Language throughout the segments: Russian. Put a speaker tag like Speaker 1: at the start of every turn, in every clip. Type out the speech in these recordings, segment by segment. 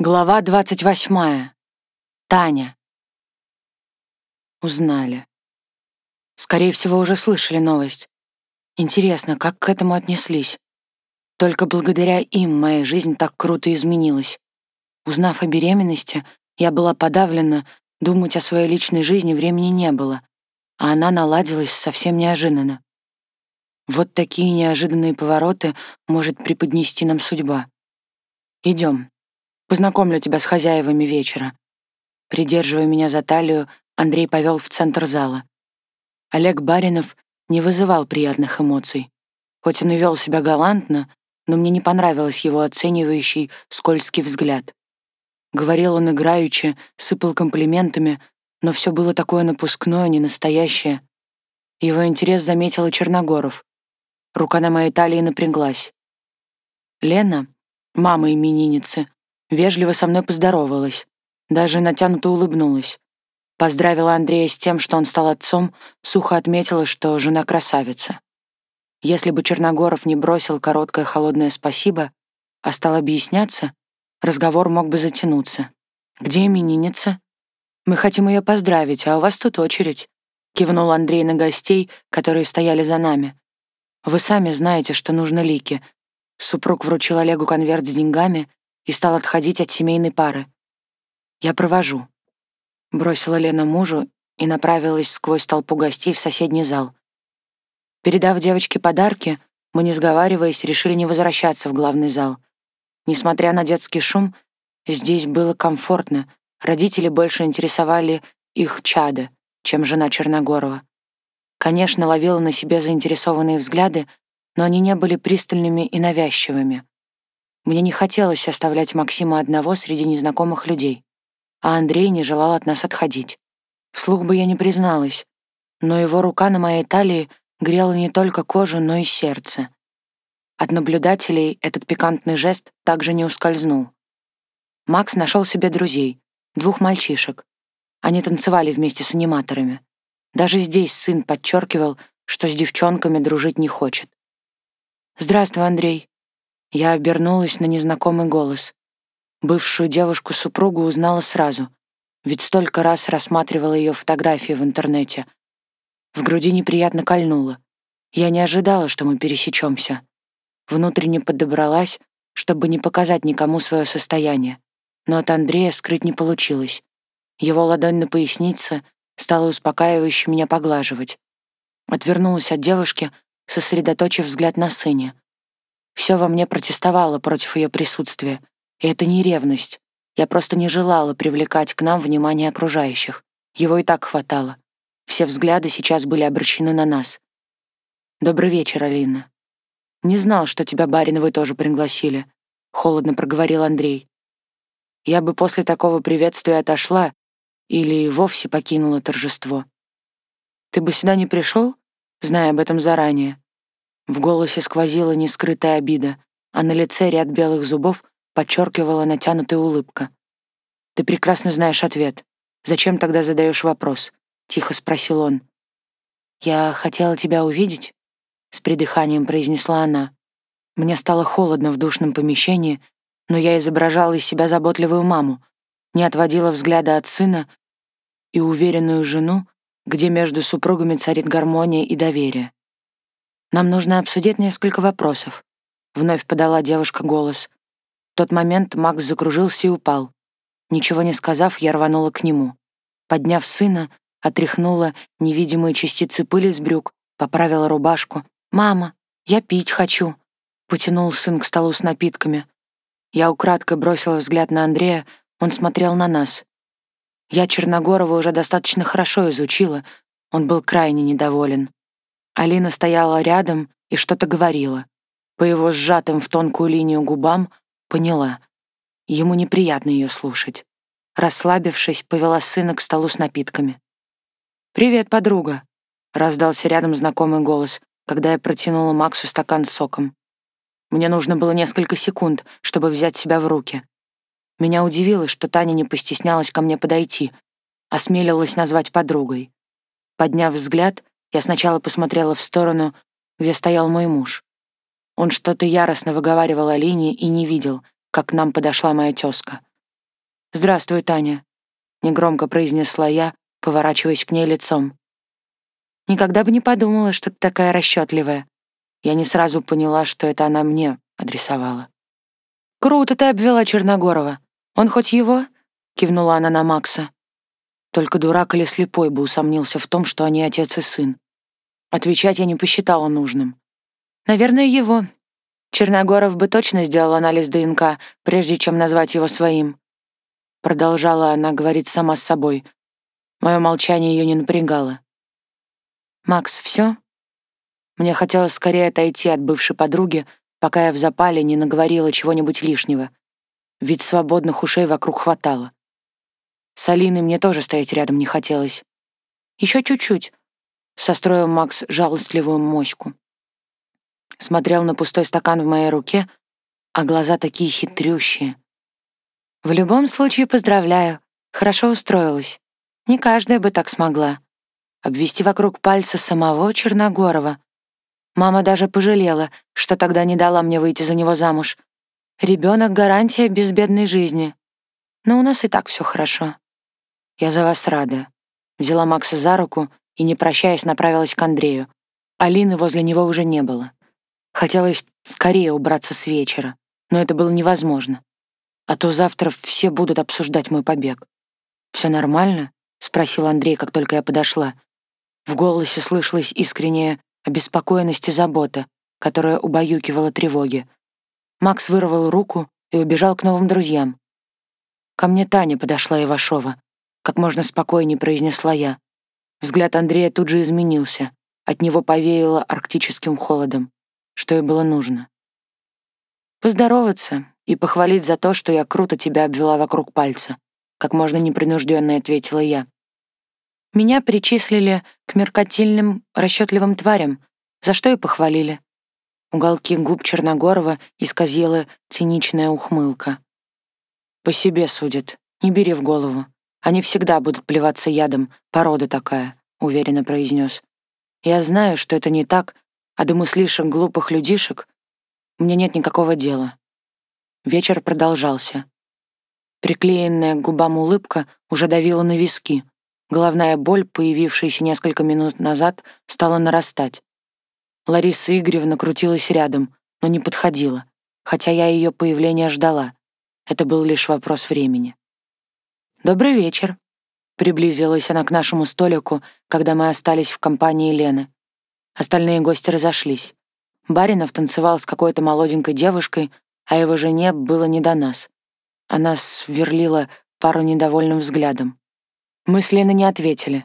Speaker 1: Глава двадцать восьмая. Таня. Узнали. Скорее всего, уже слышали новость. Интересно, как к этому отнеслись? Только благодаря им моя жизнь так круто изменилась. Узнав о беременности, я была подавлена, думать о своей личной жизни времени не было, а она наладилась совсем неожиданно. Вот такие неожиданные повороты может преподнести нам судьба. Идем. Познакомлю тебя с хозяевами вечера». Придерживая меня за талию, Андрей повел в центр зала. Олег Баринов не вызывал приятных эмоций. Хоть он и вел себя галантно, но мне не понравилось его оценивающий скользкий взгляд. Говорил он играючи, сыпал комплиментами, но все было такое напускное, ненастоящее. Его интерес заметил и Черногоров. Рука на моей талии напряглась. Лена, мама именинницы, Вежливо со мной поздоровалась, даже натянуто улыбнулась. Поздравила Андрея с тем, что он стал отцом, сухо отметила, что жена красавица. Если бы Черногоров не бросил короткое холодное спасибо, а стал объясняться, разговор мог бы затянуться. «Где именинница?» «Мы хотим ее поздравить, а у вас тут очередь», — кивнул Андрей на гостей, которые стояли за нами. «Вы сами знаете, что нужно Лике». Супруг вручил Олегу конверт с деньгами, и стал отходить от семейной пары. «Я провожу», — бросила Лена мужу и направилась сквозь толпу гостей в соседний зал. Передав девочке подарки, мы, не сговариваясь, решили не возвращаться в главный зал. Несмотря на детский шум, здесь было комфортно, родители больше интересовали их чада, чем жена Черногорова. Конечно, ловила на себе заинтересованные взгляды, но они не были пристальными и навязчивыми. Мне не хотелось оставлять Максима одного среди незнакомых людей, а Андрей не желал от нас отходить. Вслух бы я не призналась, но его рука на моей талии грела не только кожу, но и сердце. От наблюдателей этот пикантный жест также не ускользнул. Макс нашел себе друзей, двух мальчишек. Они танцевали вместе с аниматорами. Даже здесь сын подчеркивал, что с девчонками дружить не хочет. «Здравствуй, Андрей», я обернулась на незнакомый голос. Бывшую девушку-супругу узнала сразу, ведь столько раз рассматривала ее фотографии в интернете. В груди неприятно кольнуло. Я не ожидала, что мы пересечемся. Внутренне подобралась, чтобы не показать никому свое состояние. Но от Андрея скрыть не получилось. Его ладонь на пояснице стала успокаивающе меня поглаживать. Отвернулась от девушки, сосредоточив взгляд на сыне. Все во мне протестовало против ее присутствия. И это не ревность. Я просто не желала привлекать к нам внимание окружающих. Его и так хватало. Все взгляды сейчас были обращены на нас. «Добрый вечер, Алина». «Не знал, что тебя Бариновы тоже пригласили», — холодно проговорил Андрей. «Я бы после такого приветствия отошла или вовсе покинула торжество. Ты бы сюда не пришел, зная об этом заранее?» В голосе сквозила нескрытая обида, а на лице ряд белых зубов подчеркивала натянутая улыбка. «Ты прекрасно знаешь ответ. Зачем тогда задаешь вопрос?» — тихо спросил он. «Я хотела тебя увидеть», — с придыханием произнесла она. Мне стало холодно в душном помещении, но я изображала из себя заботливую маму, не отводила взгляда от сына и уверенную жену, где между супругами царит гармония и доверие. Нам нужно обсудить несколько вопросов», — вновь подала девушка голос. В тот момент Макс закружился и упал. Ничего не сказав, я рванула к нему. Подняв сына, отряхнула невидимые частицы пыли с брюк, поправила рубашку. «Мама, я пить хочу», — потянул сын к столу с напитками. Я украдкой бросила взгляд на Андрея, он смотрел на нас. Я Черногорова уже достаточно хорошо изучила, он был крайне недоволен. Алина стояла рядом и что-то говорила. По его сжатым в тонкую линию губам поняла. Ему неприятно ее слушать. Расслабившись, повела сына к столу с напитками. «Привет, подруга!» — раздался рядом знакомый голос, когда я протянула Максу стакан с соком. Мне нужно было несколько секунд, чтобы взять себя в руки. Меня удивило, что Таня не постеснялась ко мне подойти, осмелилась назвать подругой. Подняв взгляд, я сначала посмотрела в сторону, где стоял мой муж. Он что-то яростно выговаривал Алине и не видел, как к нам подошла моя тезка. «Здравствуй, Таня», — негромко произнесла я, поворачиваясь к ней лицом. «Никогда бы не подумала, что ты такая расчетливая». Я не сразу поняла, что это она мне адресовала. «Круто ты обвела Черногорова. Он хоть его?» — кивнула она на Макса. Только дурак или слепой бы усомнился в том, что они отец и сын. Отвечать я не посчитала нужным. «Наверное, его. Черногоров бы точно сделал анализ ДНК, прежде чем назвать его своим. Продолжала она говорить сама с собой. Мое молчание ее не напрягало. «Макс, все?» Мне хотелось скорее отойти от бывшей подруги, пока я в запале не наговорила чего-нибудь лишнего. Ведь свободных ушей вокруг хватало. С Алиной мне тоже стоять рядом не хотелось. Еще чуть-чуть», — состроил Макс жалостливую моську. Смотрел на пустой стакан в моей руке, а глаза такие хитрющие. В любом случае поздравляю. Хорошо устроилась. Не каждая бы так смогла. Обвести вокруг пальца самого Черногорова. Мама даже пожалела, что тогда не дала мне выйти за него замуж. Ребенок — гарантия безбедной жизни. Но у нас и так все хорошо. Я за вас рада. Взяла Макса за руку и, не прощаясь, направилась к Андрею. Алины возле него уже не было. Хотелось скорее убраться с вечера, но это было невозможно а то завтра все будут обсуждать мой побег. «Все нормально?» — спросил Андрей, как только я подошла. В голосе слышалась искренняя обеспокоенность и забота, которая убаюкивала тревоги. Макс вырвал руку и убежал к новым друзьям. Ко мне Таня подошла Ивашова. Как можно спокойнее произнесла я. Взгляд Андрея тут же изменился. От него повеяло арктическим холодом, что и было нужно. Поздороваться и похвалить за то, что я круто тебя обвела вокруг пальца», как можно непринужденно ответила я. Меня причислили к меркантильным расчетливым тварям, за что и похвалили. Уголки губ Черногорова исказила циничная ухмылка. «По себе судят, не бери в голову. Они всегда будут плеваться ядом, порода такая», — уверенно произнес. «Я знаю, что это не так, а до мыслишек глупых людишек мне нет никакого дела. Вечер продолжался. Приклеенная к губам улыбка уже давила на виски. Головная боль, появившаяся несколько минут назад, стала нарастать. Лариса Игоревна крутилась рядом, но не подходила, хотя я ее появления ждала. Это был лишь вопрос времени. «Добрый вечер», — приблизилась она к нашему столику, когда мы остались в компании Лены. Остальные гости разошлись. Баринов танцевал с какой-то молоденькой девушкой, а его жене было не до нас. Она сверлила пару недовольным взглядом. Мы с Леной не ответили.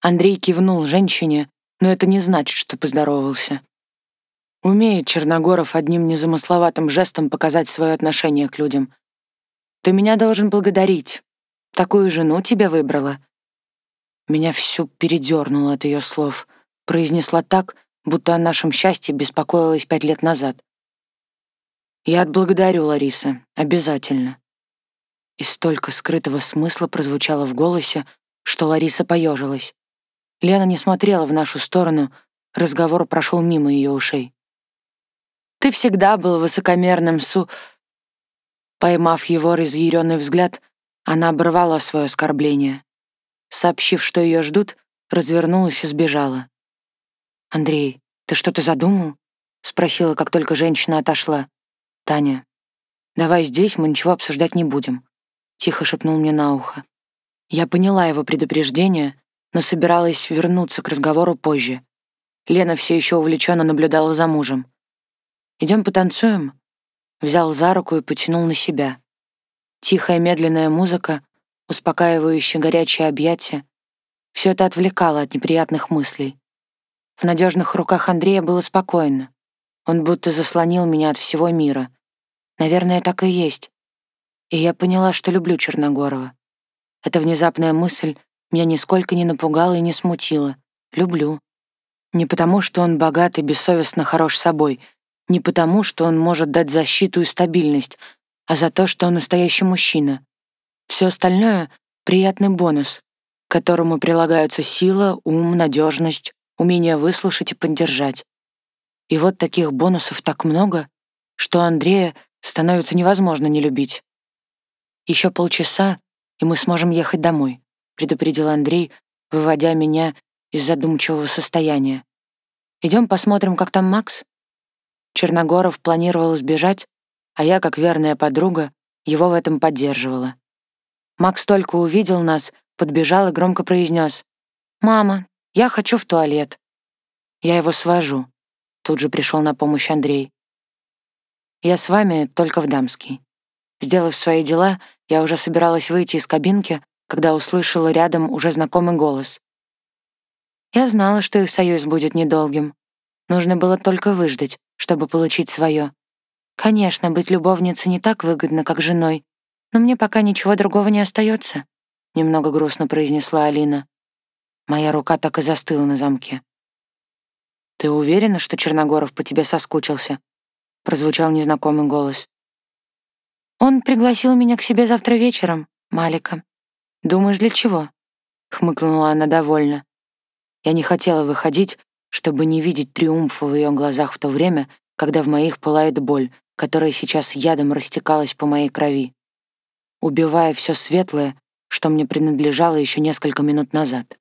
Speaker 1: Андрей кивнул женщине, но это не значит, что поздоровался. Умеет Черногоров одним незамысловатым жестом показать свое отношение к людям. «Ты меня должен благодарить. Такую жену тебе выбрала». Меня всю передернуло от ее слов. Произнесла так, будто о нашем счастье беспокоилась пять лет назад. Я отблагодарю Лариса, обязательно. И столько скрытого смысла прозвучало в голосе, что Лариса поежилась. Лена не смотрела в нашу сторону, разговор прошел мимо ее ушей. «Ты всегда был высокомерным, Су...» Поймав его разъяренный взгляд, она оборвала свое оскорбление. Сообщив, что ее ждут, развернулась и сбежала. «Андрей, ты что-то задумал?» — спросила, как только женщина отошла. «Таня, давай здесь мы ничего обсуждать не будем», — тихо шепнул мне на ухо. Я поняла его предупреждение, но собиралась вернуться к разговору позже. Лена все еще увлеченно наблюдала за мужем. «Идем потанцуем?» Взял за руку и потянул на себя. Тихая медленная музыка, успокаивающее горячее объятие — все это отвлекало от неприятных мыслей. В надежных руках Андрея было спокойно. Он будто заслонил меня от всего мира, Наверное, так и есть. И я поняла, что люблю Черногорова. Эта внезапная мысль меня нисколько не напугала и не смутила. Люблю. Не потому, что он богат и бессовестно хорош собой, не потому, что он может дать защиту и стабильность, а за то, что он настоящий мужчина. Все остальное — приятный бонус, к которому прилагаются сила, ум, надежность, умение выслушать и поддержать. И вот таких бонусов так много, что Андрея становится невозможно не любить. Еще полчаса, и мы сможем ехать домой», — предупредил Андрей, выводя меня из задумчивого состояния. «Идем посмотрим, как там Макс?» Черногоров планировал сбежать, а я, как верная подруга, его в этом поддерживала. Макс только увидел нас, подбежал и громко произнес. «Мама, я хочу в туалет». «Я его свожу», — тут же пришел на помощь Андрей. «Я с вами только в дамский». Сделав свои дела, я уже собиралась выйти из кабинки, когда услышала рядом уже знакомый голос. Я знала, что их союз будет недолгим. Нужно было только выждать, чтобы получить свое. Конечно, быть любовницей не так выгодно, как женой, но мне пока ничего другого не остается, немного грустно произнесла Алина. Моя рука так и застыла на замке. «Ты уверена, что Черногоров по тебе соскучился?» прозвучал незнакомый голос. «Он пригласил меня к себе завтра вечером, Малика. Думаешь, для чего?» хмыкнула она довольно. Я не хотела выходить, чтобы не видеть триумфа в ее глазах в то время, когда в моих пылает боль, которая сейчас ядом растекалась по моей крови, убивая все светлое, что мне принадлежало еще несколько минут назад.